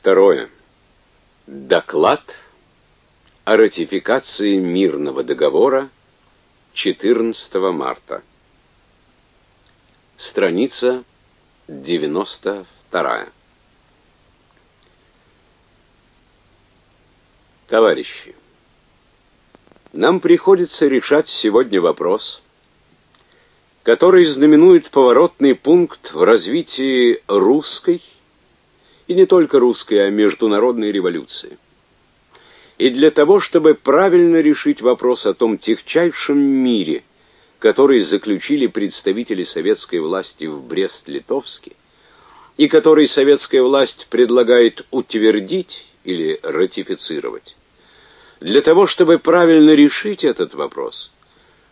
Второе. Доклад о ратификации мирного договора 14 марта. Страница 92. Товарищи, нам приходится решать сегодня вопрос, который знаменует поворотный пункт в развитии русской и не только русской, а международной революции. И для того, чтобы правильно решить вопрос о том тягчайшем мире, который заключили представители советской власти в Брест-Литовске, и который советская власть предлагает утвердить или ратифицировать, для того, чтобы правильно решить этот вопрос,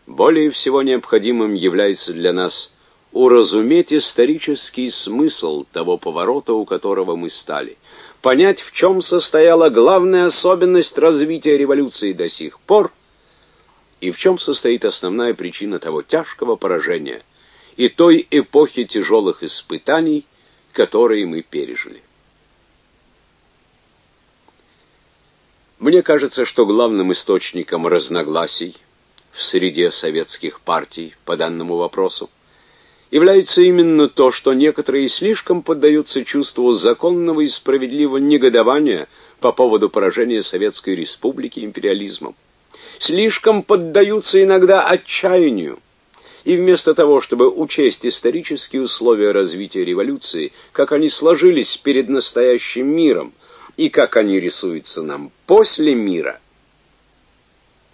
более всего необходимым является для нас уразуметь исторический смысл того поворота, у которого мы стали, понять, в чем состояла главная особенность развития революции до сих пор и в чем состоит основная причина того тяжкого поражения и той эпохи тяжелых испытаний, которые мы пережили. Мне кажется, что главным источником разногласий в среде советских партий по данному вопросу является именно то, что некоторые слишком поддаются чувству законного и справедливого негодования по поводу поражения Советской Республики империализмом. Слишком поддаются иногда отчаянию. И вместо того, чтобы учесть исторические условия развития революции, как они сложились перед настоящим миром и как они рисуются нам после мира,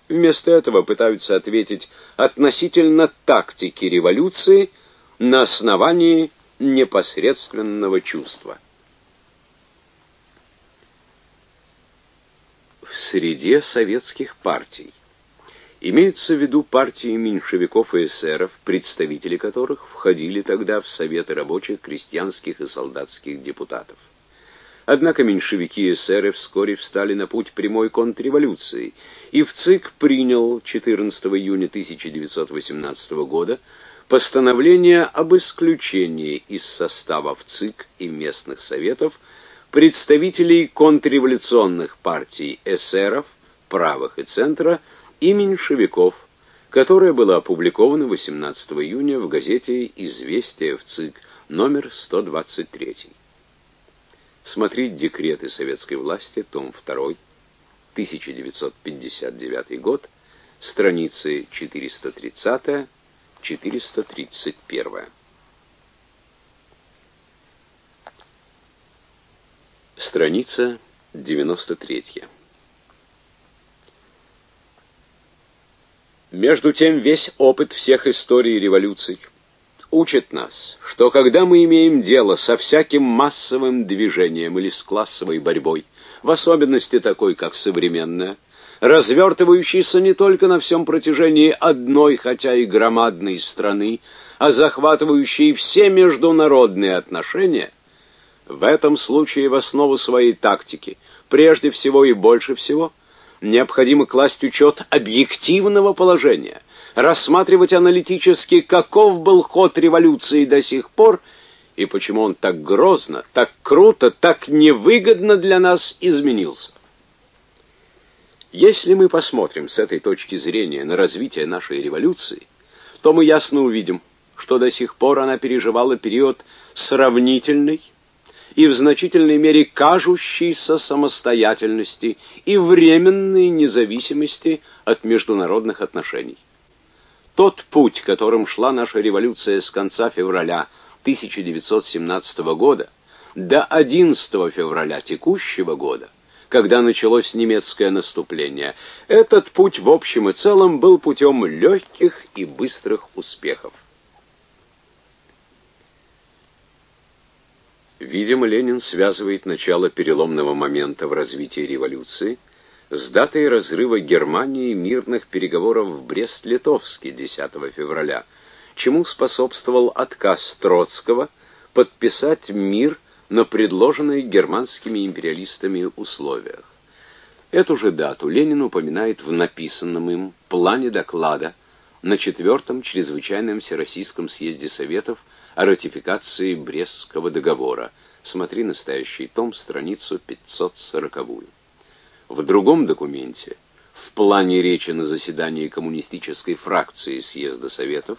вместо этого пытаются ответить относительно тактики революции – на основании непосредственного чувства. В среде советских партий имеются в виду партии меньшевиков и эсеров, представители которых входили тогда в Советы рабочих, крестьянских и солдатских депутатов. Однако меньшевики и эсеры вскоре встали на путь прямой контрреволюции, и в ЦИК принял 14 июня 1918 года постановление об исключении из составов ЦИК и местных советов представителей контрреволюционных партий эсеров, правых и центра и меньшевиков, которое было опубликовано 18 июня в газете «Известия в ЦИК» номер 123. Смотреть декреты советской власти, том 2, 1959 год, страницы 430 431. Страница 93. Между тем весь опыт всех историй революций учит нас, что когда мы имеем дело со всяким массовым движением или с классовой борьбой, в особенности такой, как современная, развертывающийся не только на всем протяжении одной, хотя и громадной страны, а захватывающий все международные отношения, в этом случае в основу своей тактики, прежде всего и больше всего, необходимо класть учет объективного положения, рассматривать аналитически, каков был ход революции до сих пор и почему он так грозно, так круто, так невыгодно для нас изменился. Если мы посмотрим с этой точки зрения на развитие нашей революции, то мы ясно увидим, что до сих пор она переживала период сравнительной и в значительной мере кажущейся самостоятельности и временной независимости от международных отношений. Тот путь, которым шла наша революция с конца февраля 1917 года до 11 февраля текущего года, когда началось немецкое наступление. Этот путь в общем и целом был путем легких и быстрых успехов. Видимо, Ленин связывает начало переломного момента в развитии революции с датой разрыва Германии мирных переговоров в Брест-Литовске 10 февраля, чему способствовал отказ Троцкого подписать мир на предложенных германскими империалистами условиях. Эту же дату Ленин упоминает в написанном им плане доклада на четвертом чрезвычайном Всероссийском съезде Советов о ратификации Брестского договора Смотри настоящий том, страницу 540. В другом документе, в плане речи на заседании коммунистической фракции съезда Советов,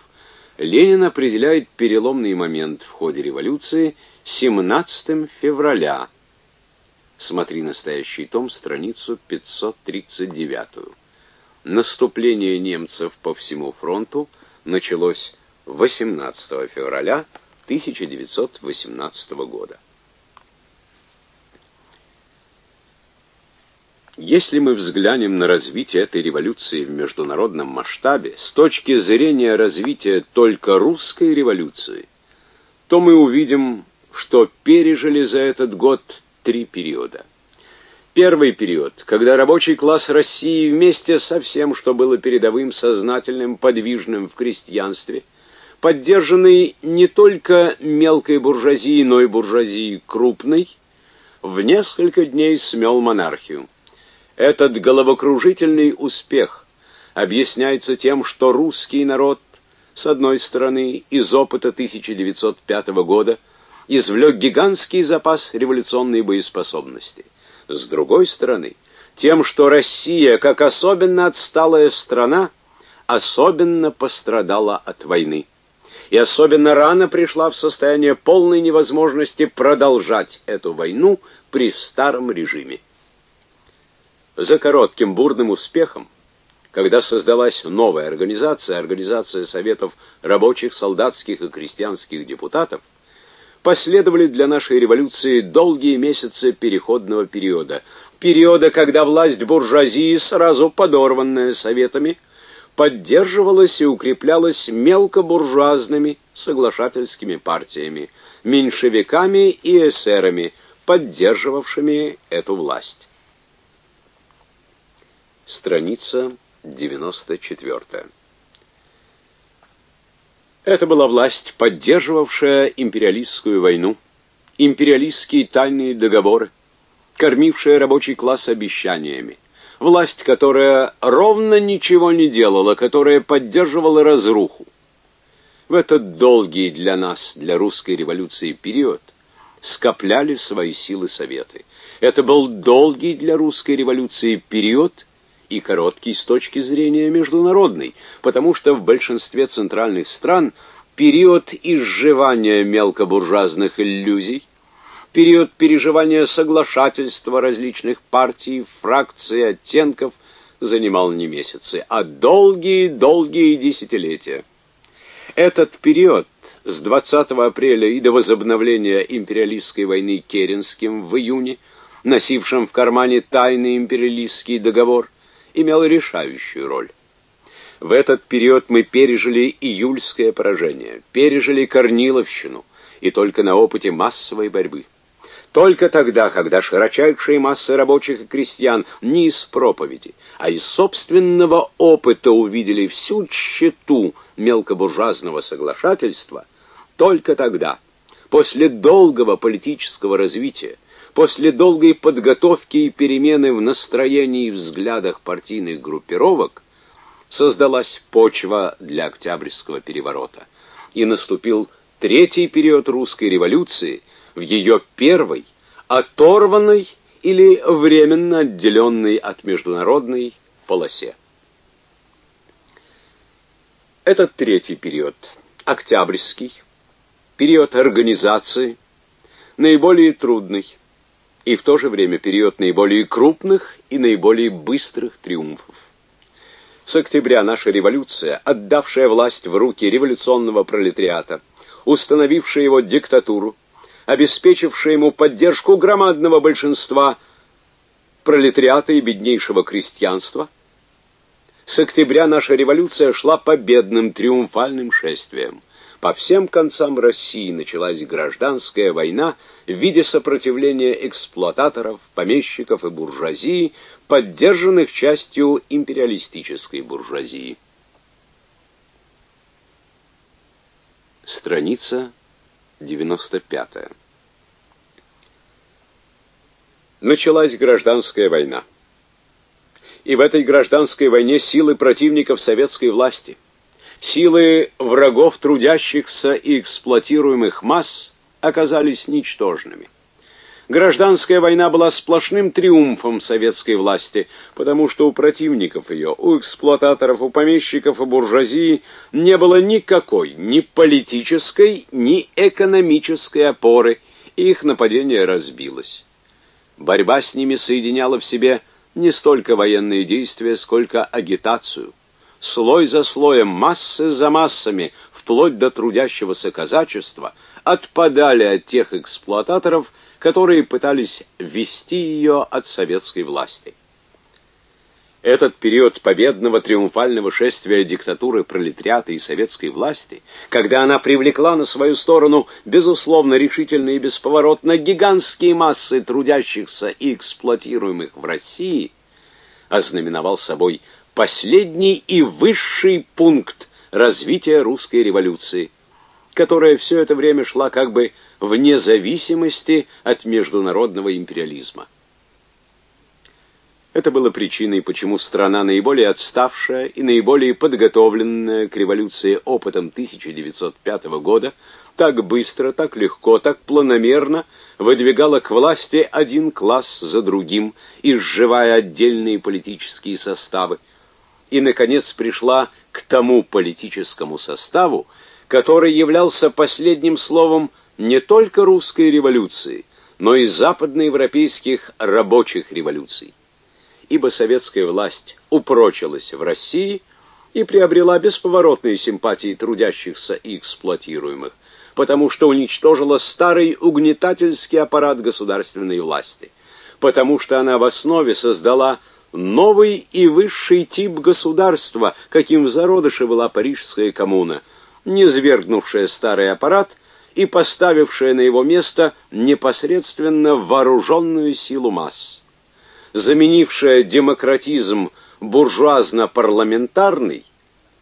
Ленин определяет переломный момент в ходе революции 17 февраля. Смотри настоящий том, страницу 539. Наступление немцев по всему фронту началось 18 февраля 1918 года. Если мы взглянем на развитие этой революции в международном масштабе с точки зрения развития только русской революции, то мы увидим, что пережили за этот год три периода. Первый период, когда рабочий класс России вместе со всем, что было передовым, сознательным, подвижным в крестьянстве, поддержанный не только мелкой буржуазией, но и буржуазией крупной, в несколько дней смел монархию. Этот головокружительный успех объясняется тем, что русский народ, с одной стороны, из опыта 1905 года извлек гигантский запас революционной боеспособности. С другой стороны, тем, что Россия, как особенно отсталая страна, особенно пострадала от войны. И особенно рано пришла в состояние полной невозможности продолжать эту войну при старом режиме за коротким бурным успехом, когда создалась новая организация, организация советов рабочих, солдатских и крестьянских депутатов, последовали для нашей революции долгие месяцы переходного периода, периода, когда власть буржуазии, сразу подорванная советами, поддерживалась и укреплялась мелкобуржуазными соглашательскими партиями, меньшевиками и эсерами, поддерживавшими эту власть. Страница 94. Это была власть, поддерживавшая империалистскую войну, империалистские тайные договоры, кормившая рабочий класс обещаниями. Власть, которая ровно ничего не делала, которая поддерживала разруху. В этот долгий для нас, для русской революции период, скопляли свои силы советы. Это был долгий для русской революции период, и короткий с точки зрения международной, потому что в большинстве центральных стран период изживания мелкобуржуазных иллюзий, период переживания соглашательства различных партий, фракций, оттенков занимал не месяцы, а долгие-долгие десятилетия. Этот период с 20 апреля и до возобновления империалистской войны Керенским в июне, носившим в кармане тайный империалистский договор, имел решающую роль. В этот период мы пережили июльское поражение, пережили Корниловщину, и только на опыте массовой борьбы. Только тогда, когда широчайшие массы рабочих и крестьян не из проповеди, а из собственного опыта увидели всю тщету мелкобуржуазного соглашательства, только тогда, после долгого политического развития, После долгой подготовки и перемены в настроении и взглядах партийных группировок создалась почва для Октябрьского переворота. И наступил третий период русской революции в ее первой, оторванной или временно отделенной от международной полосе. Этот третий период, октябрьский, период организации, наиболее трудный, и в то же время период наиболее крупных и наиболее быстрых триумфов. С октября наша революция, отдавшая власть в руки революционного пролетариата, установившая его диктатуру, обеспечившая ему поддержку громадного большинства пролетариата и беднейшего крестьянства, с октября наша революция шла победным триумфальным шествием. По всем концам России началась гражданская война в виде сопротивления эксплуататоров, помещиков и буржуазии, поддержанных частью империалистической буржуазии. Страница 95. Началась гражданская война. И в этой гражданской войне силы противников советской власти – Силы врагов трудящихся и эксплуатируемых масс оказались ничтожными. Гражданская война была сплошным триумфом советской власти, потому что у противников ее, у эксплуататоров, у помещиков и буржуазии не было никакой ни политической, ни экономической опоры, и их нападение разбилось. Борьба с ними соединяла в себе не столько военные действия, сколько агитацию. Слой за слоем, массы за массами, вплоть до трудящегося казачества, отпадали от тех эксплуататоров, которые пытались ввести ее от советской власти. Этот период победного триумфального шествия диктатуры пролетариата и советской власти, когда она привлекла на свою сторону безусловно решительно и бесповоротно гигантские массы трудящихся и эксплуатируемых в России, ознаменовал собой последний и высший пункт развития русской революции, которая все это время шла как бы вне зависимости от международного империализма. Это было причиной, почему страна, наиболее отставшая и наиболее подготовленная к революции опытом 1905 года, так быстро, так легко, так планомерно выдвигала к власти один класс за другим, изживая отдельные политические составы, и, наконец, пришла к тому политическому составу, который являлся последним словом не только русской революции, но и западноевропейских рабочих революций. Ибо советская власть упрочилась в России и приобрела бесповоротные симпатии трудящихся и эксплуатируемых, потому что уничтожила старый угнетательский аппарат государственной власти, потому что она в основе создала новый и высший тип государства, каким в зародыше была парижская коммуна, не свергнувшая старый аппарат и поставившая на его место непосредственно вооруженную силу масс, заменившая демократизм буржуазно-парламентарный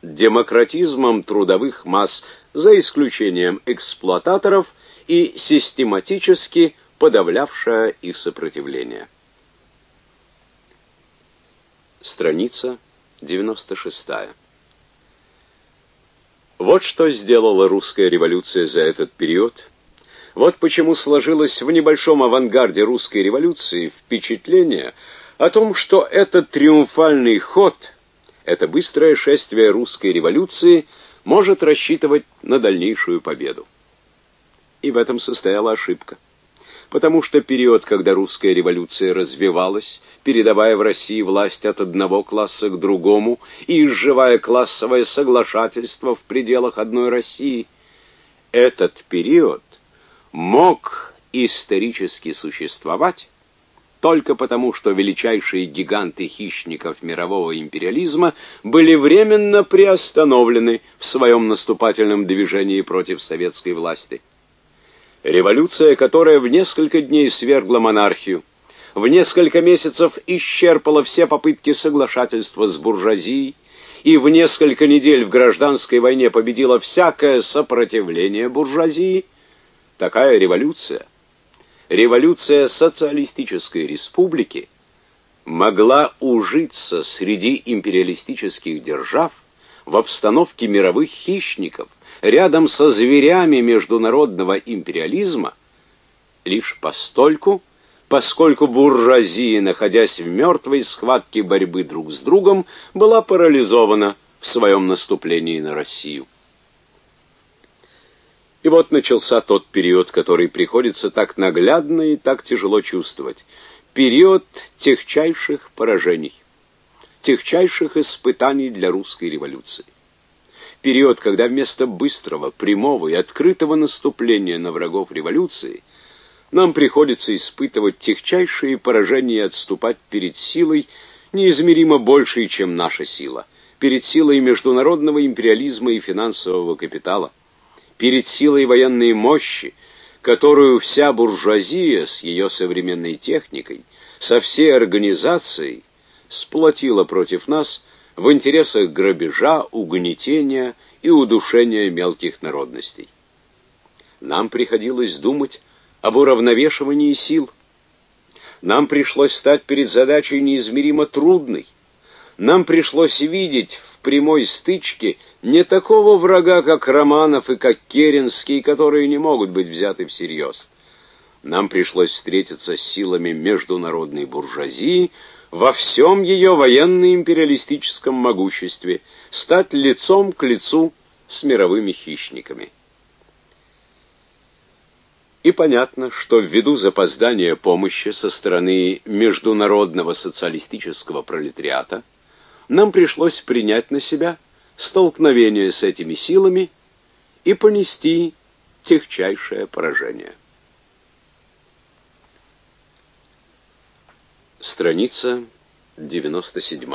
демократизмом трудовых масс, за исключением эксплуататоров и систематически подавлявшая их сопротивление страница 96. Вот что сделала русская революция за этот период. Вот почему сложилось в небольшом авангарде русской революции впечатление о том, что этот триумфальный ход, это быстрое шествие русской революции может рассчитывать на дальнейшую победу. И в этом состояла ошибка потому что период, когда русская революция развивалась, передавая в России власть от одного класса к другому и изживая классовое соглашательство в пределах одной России, этот период мог исторически существовать только потому, что величайшие гиганты хищников мирового империализма были временно приостановлены в своем наступательном движении против советской власти. Революция, которая в несколько дней свергла монархию, в несколько месяцев исчерпала все попытки соглашательства с буржуазией и в несколько недель в гражданской войне победила всякое сопротивление буржуазии, такая революция, революция социалистической республики, могла ужиться среди империалистических держав в обстановке мировых хищников – рядом со зверями международного империализма лишь постольку, поскольку буржуазия, находясь в мертвой схватке борьбы друг с другом, была парализована в своем наступлении на Россию. И вот начался тот период, который приходится так наглядно и так тяжело чувствовать. Период техчайших поражений, техчайших испытаний для русской революции период, когда вместо быстрого, прямого и открытого наступления на врагов революции нам приходится испытывать техчайшие поражения и отступать перед силой, неизмеримо большей, чем наша сила, перед силой международного империализма и финансового капитала, перед силой военной мощи, которую вся буржуазия с ее современной техникой, со всей организацией сплотила против нас – в интересах грабежа, угнетения и удушения мелких народностей. Нам приходилось думать об уравновешивании сил. Нам пришлось стать перед задачей неизмеримо трудной. Нам пришлось видеть в прямой стычке не такого врага, как Романов и как Керенский, которые не могут быть взяты всерьез. нам пришлось встретиться с силами международной буржуазии во всем ее военно-империалистическом могуществе, стать лицом к лицу с мировыми хищниками. И понятно, что ввиду запоздания помощи со стороны международного социалистического пролетариата нам пришлось принять на себя столкновение с этими силами и понести техчайшее поражение. Страница 97.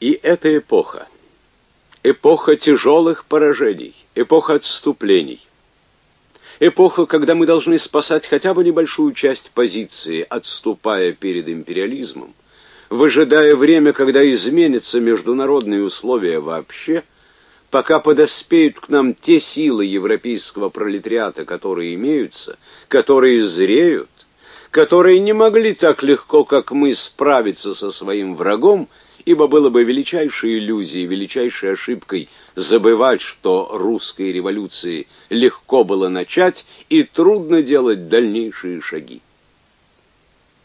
И эта эпоха, эпоха тяжелых поражений, эпоха отступлений, эпоха, когда мы должны спасать хотя бы небольшую часть позиции, отступая перед империализмом, выжидая время, когда изменятся международные условия вообще, пока подоспеют к нам те силы европейского пролетариата, которые имеются, которые зреют, которые не могли так легко, как мы, справиться со своим врагом, ибо было бы величайшей иллюзией, величайшей ошибкой забывать, что русской революции легко было начать и трудно делать дальнейшие шаги.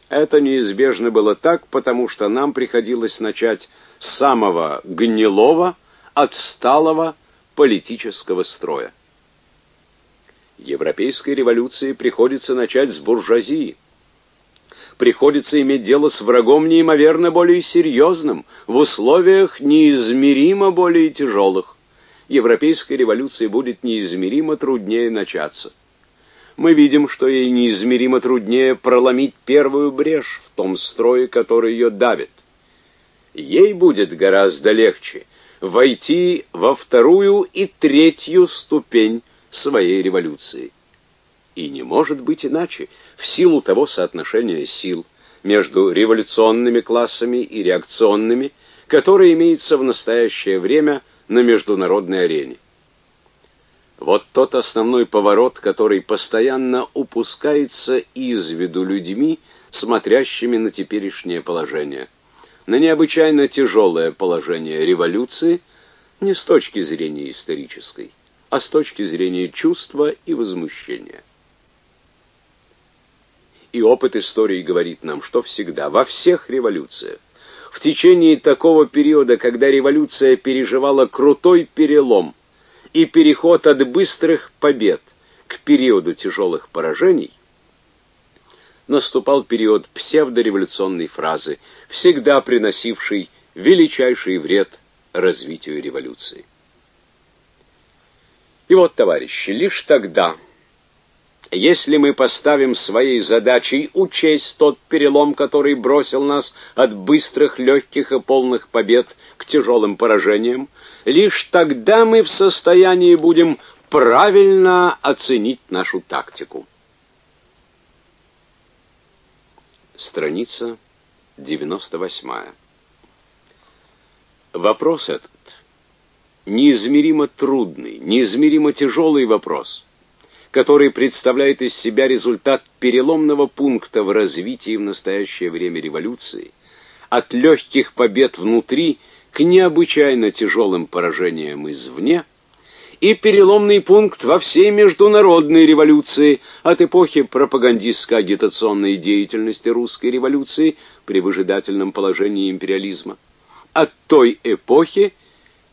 Это неизбежно было так, потому что нам приходилось начать с самого гнилого, отсталого политического строя. Европейской революции приходится начать с буржуазии, приходится иметь дело с врагом неимоверно более серьезным, в условиях неизмеримо более тяжелых. Европейской революции будет неизмеримо труднее начаться. Мы видим, что ей неизмеримо труднее проломить первую брешь в том строе, который ее давит. Ей будет гораздо легче войти во вторую и третью ступень своей революции. И не может быть иначе – в силу того соотношения сил между революционными классами и реакционными, которое имеется в настоящее время на международной арене. Вот тот основной поворот, который постоянно упускается из виду людьми, смотрящими на теперешнее положение. На необычайно тяжелое положение революции не с точки зрения исторической, а с точки зрения чувства и возмущения. И опыт истории говорит нам, что всегда, во всех революциях, в течение такого периода, когда революция переживала крутой перелом и переход от быстрых побед к периоду тяжелых поражений, наступал период псевдореволюционной фразы, всегда приносивший величайший вред развитию революции. И вот, товарищи, лишь тогда если мы поставим своей задачей учесть тот перелом, который бросил нас от быстрых, легких и полных побед к тяжелым поражениям, лишь тогда мы в состоянии будем правильно оценить нашу тактику. Страница 98. Вопрос этот неизмеримо трудный, неизмеримо тяжелый вопрос – который представляет из себя результат переломного пункта в развитии в настоящее время революции, от легких побед внутри к необычайно тяжелым поражениям извне, и переломный пункт во всей международной революции от эпохи пропагандистско-агитационной деятельности русской революции при выжидательном положении империализма, от той эпохи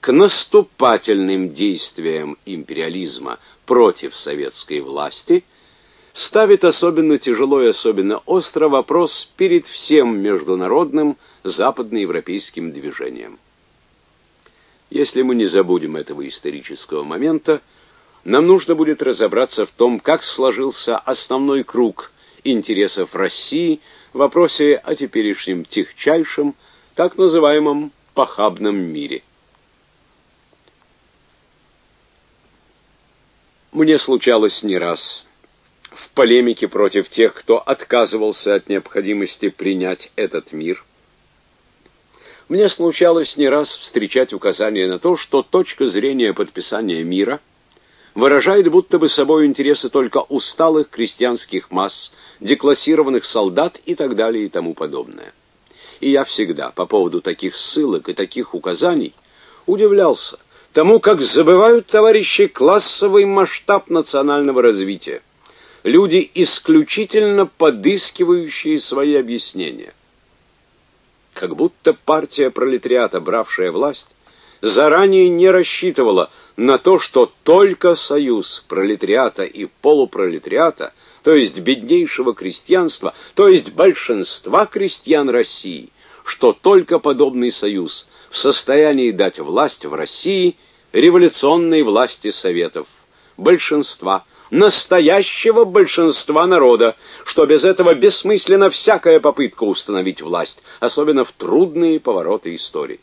к наступательным действиям империализма – против советской власти, ставит особенно тяжело и особенно остро вопрос перед всем международным западноевропейским движением. Если мы не забудем этого исторического момента, нам нужно будет разобраться в том, как сложился основной круг интересов России в вопросе о теперешнем тихчайшем, так называемом похабном мире. Мне случалось не раз в полемике против тех, кто отказывался от необходимости принять этот мир. Мне случалось не раз встречать указания на то, что точка зрения подписания мира выражает будто бы собой интересы только усталых крестьянских масс, деклассированных солдат и так далее и тому подобное. И я всегда по поводу таких ссылок и таких указаний удивлялся, тому, как забывают товарищи классовый масштаб национального развития. Люди, исключительно подыскивающие свои объяснения. Как будто партия пролетариата, бравшая власть, заранее не рассчитывала на то, что только союз пролетариата и полупролетариата, то есть беднейшего крестьянства, то есть большинства крестьян России, что только подобный союз в состоянии дать власть в России революционной власти советов, большинства, настоящего большинства народа, что без этого бессмысленна всякая попытка установить власть, особенно в трудные повороты истории.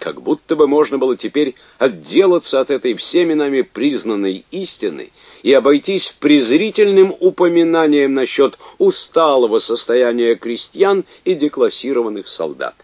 Как будто бы можно было теперь отделаться от этой всеми нами признанной истины и обойтись презрительным упоминанием насчет усталого состояния крестьян и деклассированных солдат.